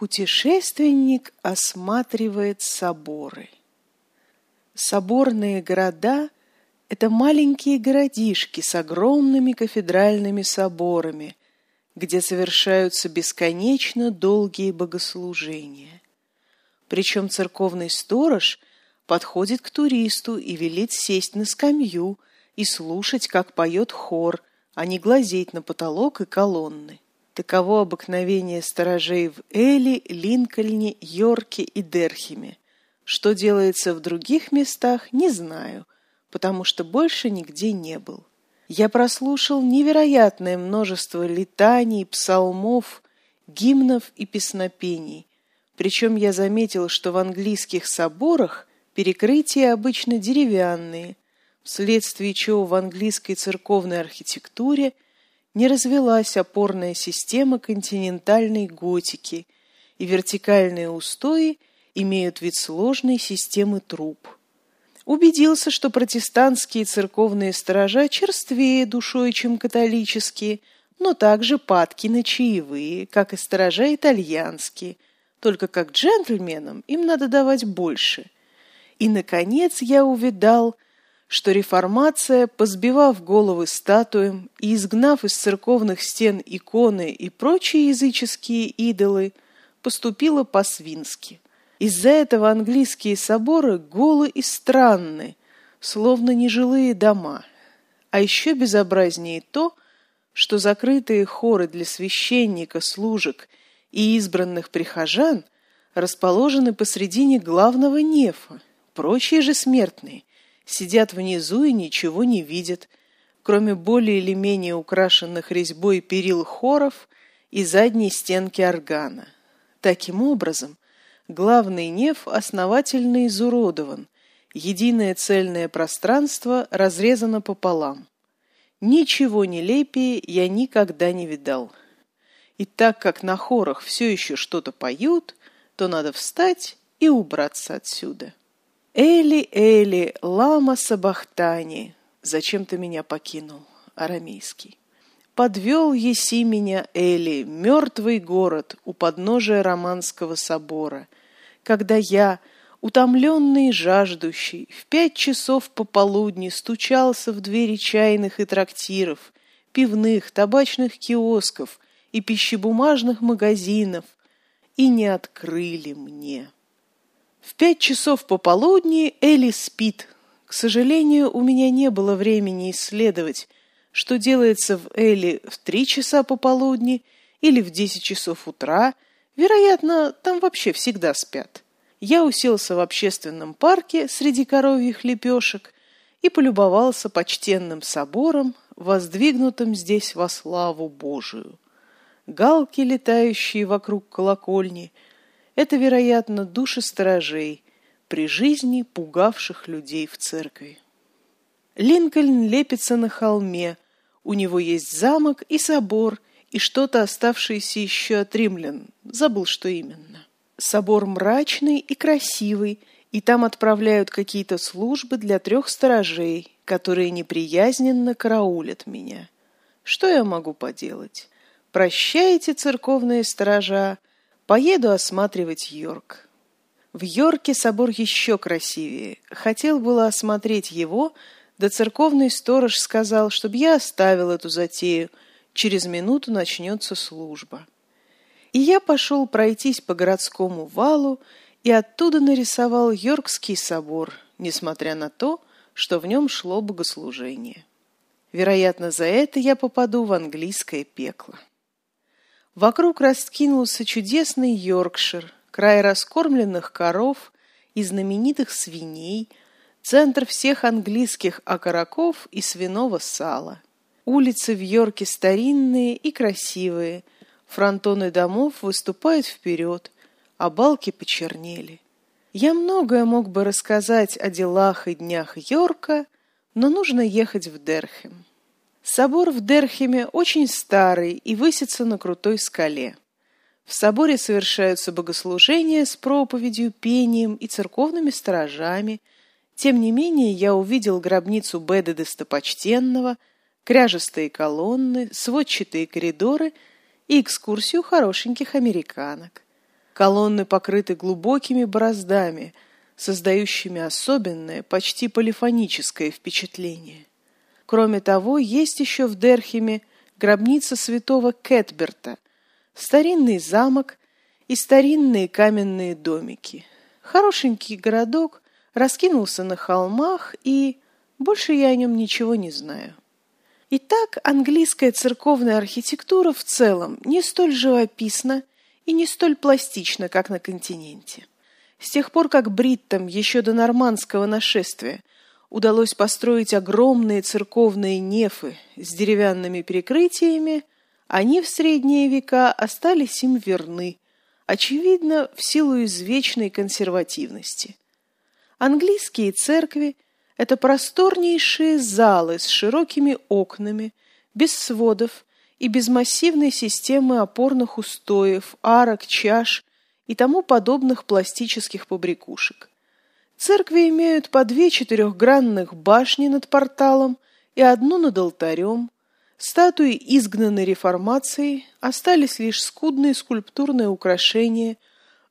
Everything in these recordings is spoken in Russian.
Путешественник осматривает соборы. Соборные города – это маленькие городишки с огромными кафедральными соборами, где совершаются бесконечно долгие богослужения. Причем церковный сторож подходит к туристу и велит сесть на скамью и слушать, как поет хор, а не глазеть на потолок и колонны. Таково обыкновение сторожей в Эли, Линкольне, Йорке и Дерхеме. Что делается в других местах, не знаю, потому что больше нигде не был. Я прослушал невероятное множество летаний, псалмов, гимнов и песнопений. Причем я заметил, что в английских соборах перекрытия обычно деревянные, вследствие чего в английской церковной архитектуре – не развелась опорная система континентальной готики, и вертикальные устои имеют вид сложной системы труб. Убедился, что протестантские церковные сторожа черствее душой, чем католические, но также падки на чаевые, как и сторожа итальянские, только как джентльменам им надо давать больше. И, наконец, я увидал – что реформация, позбивав головы статуям и изгнав из церковных стен иконы и прочие языческие идолы, поступила по-свински. Из-за этого английские соборы голы и странны, словно нежилые дома. А еще безобразнее то, что закрытые хоры для священника, служек и избранных прихожан расположены посредине главного нефа. Прочие же смертные сидят внизу и ничего не видят, кроме более или менее украшенных резьбой перил хоров и задней стенки органа. Таким образом, главный неф основательно изуродован, единое цельное пространство разрезано пополам. Ничего нелепее я никогда не видал. И так как на хорах все еще что-то поют, то надо встать и убраться отсюда. Эли, Эли, лама Сабахтани, зачем ты меня покинул, арамейский? Подвел еси меня, Эли, мертвый город у подножия Романского собора, когда я, утомленный и жаждущий, в пять часов пополудни стучался в двери чайных и трактиров, пивных, табачных киосков и пищебумажных магазинов, и не открыли мне. В пять часов пополудни Элли спит. К сожалению, у меня не было времени исследовать, что делается в Элли в три часа пополудни или в десять часов утра. Вероятно, там вообще всегда спят. Я уселся в общественном парке среди коровьих лепешек и полюбовался почтенным собором, воздвигнутым здесь во славу Божию. Галки, летающие вокруг колокольни — это, вероятно, души сторожей, при жизни пугавших людей в церкви. Линкольн лепится на холме, у него есть замок и собор, и что-то оставшееся еще от римлян, забыл, что именно. Собор мрачный и красивый, и там отправляют какие-то службы для трех сторожей, которые неприязненно караулят меня. Что я могу поделать? Прощайте, церковные сторожа, Поеду осматривать Йорк. В Йорке собор еще красивее. Хотел было осмотреть его, да церковный сторож сказал, чтобы я оставил эту затею. Через минуту начнется служба. И я пошел пройтись по городскому валу и оттуда нарисовал Йоркский собор, несмотря на то, что в нем шло богослужение. Вероятно, за это я попаду в английское пекло. Вокруг раскинулся чудесный Йоркшир, край раскормленных коров и знаменитых свиней, центр всех английских окороков и свиного сала. Улицы в Йорке старинные и красивые, фронтоны домов выступают вперед, а балки почернели. Я многое мог бы рассказать о делах и днях Йорка, но нужно ехать в Дерхем. Собор в Дерхеме очень старый и высится на крутой скале. В соборе совершаются богослужения с проповедью, пением и церковными сторожами. Тем не менее, я увидел гробницу Беда Достопочтенного, кряжестые колонны, сводчатые коридоры и экскурсию хорошеньких американок. Колонны покрыты глубокими бороздами, создающими особенное, почти полифоническое впечатление. Кроме того, есть еще в Дерхеме гробница святого Кетберта, старинный замок и старинные каменные домики. Хорошенький городок раскинулся на холмах, и больше я о нем ничего не знаю. Итак, английская церковная архитектура в целом не столь живописна и не столь пластична, как на континенте. С тех пор, как бриттам еще до нормандского нашествия удалось построить огромные церковные нефы с деревянными перекрытиями, они в средние века остались им верны, очевидно, в силу извечной консервативности. Английские церкви – это просторнейшие залы с широкими окнами, без сводов и без массивной системы опорных устоев, арок, чаш и тому подобных пластических побрякушек. Церкви имеют по две четырехгранных башни над порталом и одну над алтарем, Статуи изгнанной реформацией остались лишь скудные скульптурные украшения,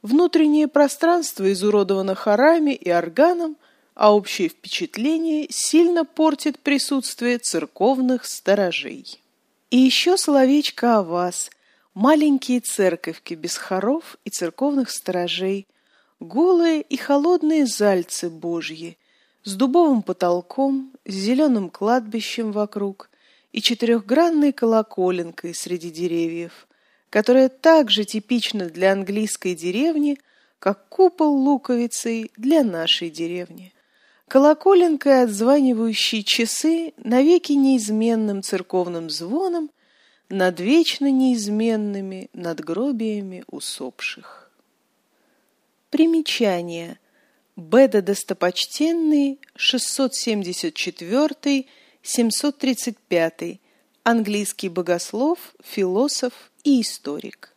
внутреннее пространство изуродовано хорами и органом, а общее впечатление сильно портит присутствие церковных сторожей. И еще словечко о вас, маленькие церковки без хоров и церковных сторожей, голые и холодные зальцы божьи, с дубовым потолком, с зеленым кладбищем вокруг, и четырехгранной колоколенкой среди деревьев, которая также типична для английской деревни, как купол луковицей для нашей деревни. Колоколенкой отзванивающие часы навеки неизменным церковным звоном над вечно неизменными надгробиями усопших. Примечание. Беда достопочтенный, 674 735. Английский богослов, философ и историк.